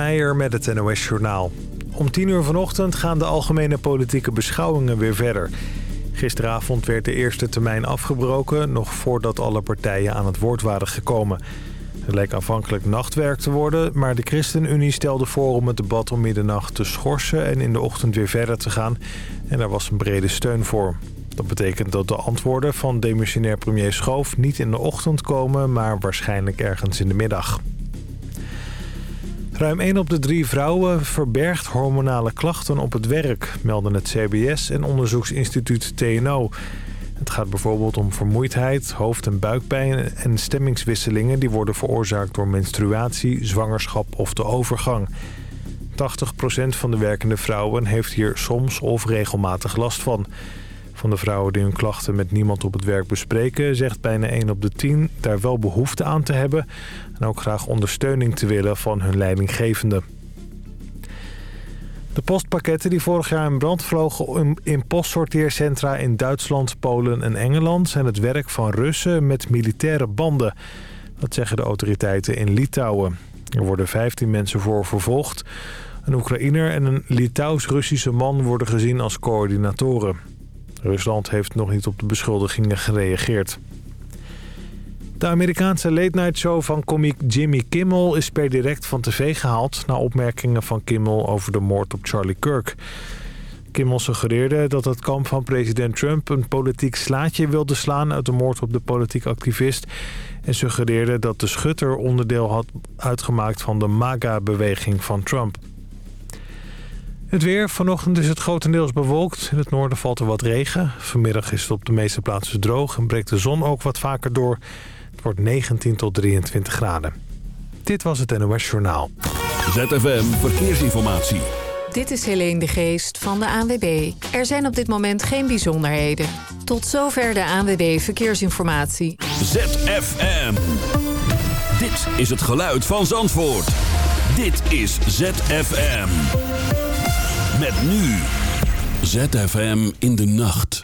Meijer met het NOS-journaal. Om tien uur vanochtend gaan de algemene politieke beschouwingen weer verder. Gisteravond werd de eerste termijn afgebroken... nog voordat alle partijen aan het woord waren gekomen. Het leek aanvankelijk nachtwerk te worden... maar de ChristenUnie stelde voor om het debat om middernacht te schorsen... en in de ochtend weer verder te gaan. En daar was een brede steun voor. Dat betekent dat de antwoorden van demissionair premier Schoof... niet in de ochtend komen, maar waarschijnlijk ergens in de middag. Ruim 1 op de drie vrouwen verbergt hormonale klachten op het werk, melden het CBS en onderzoeksinstituut TNO. Het gaat bijvoorbeeld om vermoeidheid, hoofd- en buikpijn en stemmingswisselingen... die worden veroorzaakt door menstruatie, zwangerschap of de overgang. 80% van de werkende vrouwen heeft hier soms of regelmatig last van... Van de vrouwen die hun klachten met niemand op het werk bespreken... zegt bijna 1 op de 10 daar wel behoefte aan te hebben... en ook graag ondersteuning te willen van hun leidinggevende. De postpakketten die vorig jaar in brand vlogen in postsorteercentra in Duitsland, Polen en Engeland... zijn het werk van Russen met militaire banden. Dat zeggen de autoriteiten in Litouwen. Er worden 15 mensen voor vervolgd. Een Oekraïner en een Litouws-Russische man worden gezien als coördinatoren. Rusland heeft nog niet op de beschuldigingen gereageerd. De Amerikaanse late-night show van komiek Jimmy Kimmel is per direct van tv gehaald... na opmerkingen van Kimmel over de moord op Charlie Kirk. Kimmel suggereerde dat het kamp van president Trump een politiek slaatje wilde slaan... uit de moord op de politiek activist... en suggereerde dat de schutter onderdeel had uitgemaakt van de MAGA-beweging van Trump. Het weer. Vanochtend is het grotendeels bewolkt. In het noorden valt er wat regen. Vanmiddag is het op de meeste plaatsen droog en breekt de zon ook wat vaker door. Wordt 19 tot 23 graden. Dit was het NOS Journaal. ZFM Verkeersinformatie. Dit is Helene de Geest van de ANWB. Er zijn op dit moment geen bijzonderheden. Tot zover de ANWB Verkeersinformatie. ZFM. Dit is het geluid van Zandvoort. Dit is ZFM. Met nu ZFM in de nacht.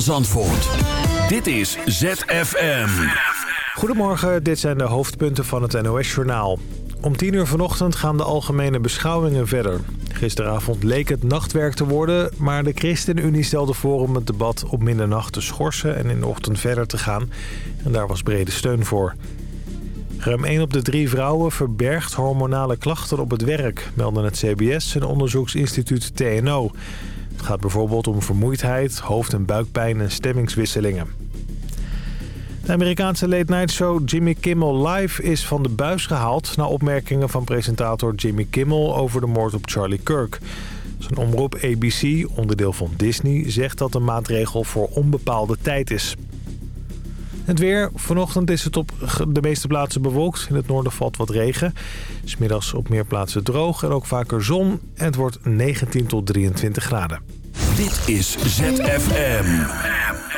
Zandvoort. Dit is ZFM. Goedemorgen, dit zijn de hoofdpunten van het NOS-journaal. Om 10 uur vanochtend gaan de algemene beschouwingen verder. Gisteravond leek het nachtwerk te worden, maar de ChristenUnie stelde voor om het debat op middernacht te schorsen en in de ochtend verder te gaan. En daar was brede steun voor. Ruim 1 op de drie vrouwen verbergt hormonale klachten op het werk, melden het CBS en onderzoeksinstituut TNO. Het gaat bijvoorbeeld om vermoeidheid, hoofd- en buikpijn en stemmingswisselingen. De Amerikaanse late night show Jimmy Kimmel Live is van de buis gehaald... na opmerkingen van presentator Jimmy Kimmel over de moord op Charlie Kirk. Zijn omroep ABC, onderdeel van Disney, zegt dat de maatregel voor onbepaalde tijd is. Het weer. Vanochtend is het op de meeste plaatsen bewolkt. In het noorden valt wat regen. Smiddags op meer plaatsen droog en ook vaker zon. En het wordt 19 tot 23 graden. Dit is ZFM.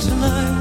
tonight.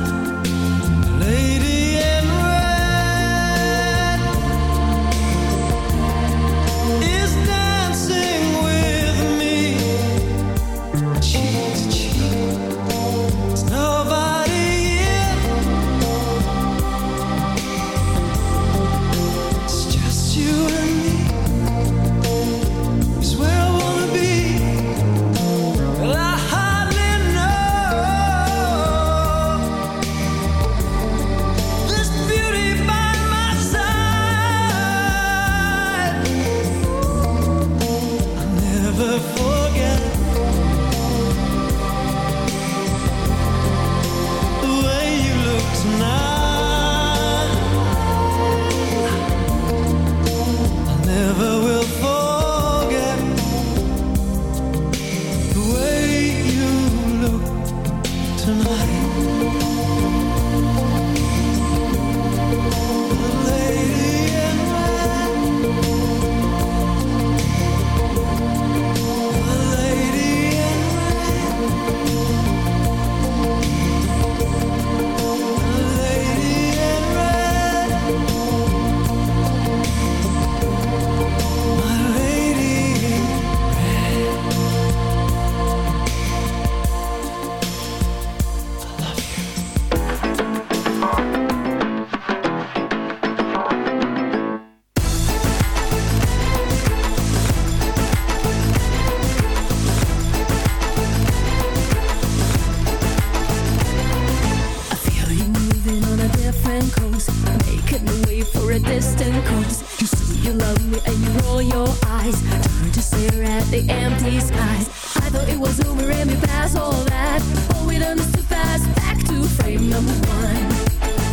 me and you roll your eyes. Turn to stare at the empty skies. I thought it was over and we passed all that. Oh, we done this too fast. Back to frame number one.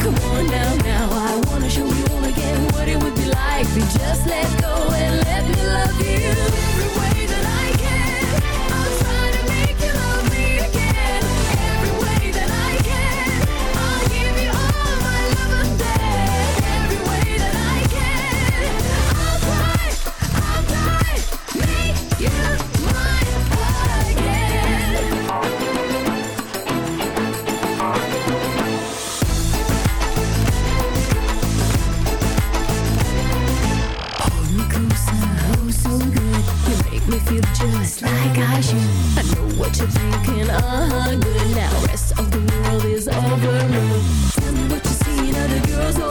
Come on now, now. I wanna show you all again What it would be like. If We just let go and let flash. I know what you're thinking, uh-huh, good. Now rest of the world is over. Tell me what you see in other girls'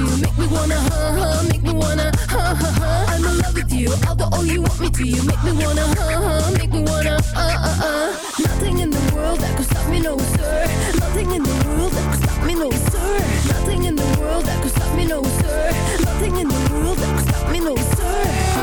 you. Make me wanna huh huh, make me wanna huh huh huh. I'm in love with you. I'll do all you want me to. You make me wanna huh huh, make me wanna uh uh uh. Nothing in the world that could stop me, no sir. Nothing in the world that could stop me, no sir. Nothing in the world that could stop me, no sir. Nothing in the world that could stop me, no sir.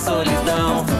solidão.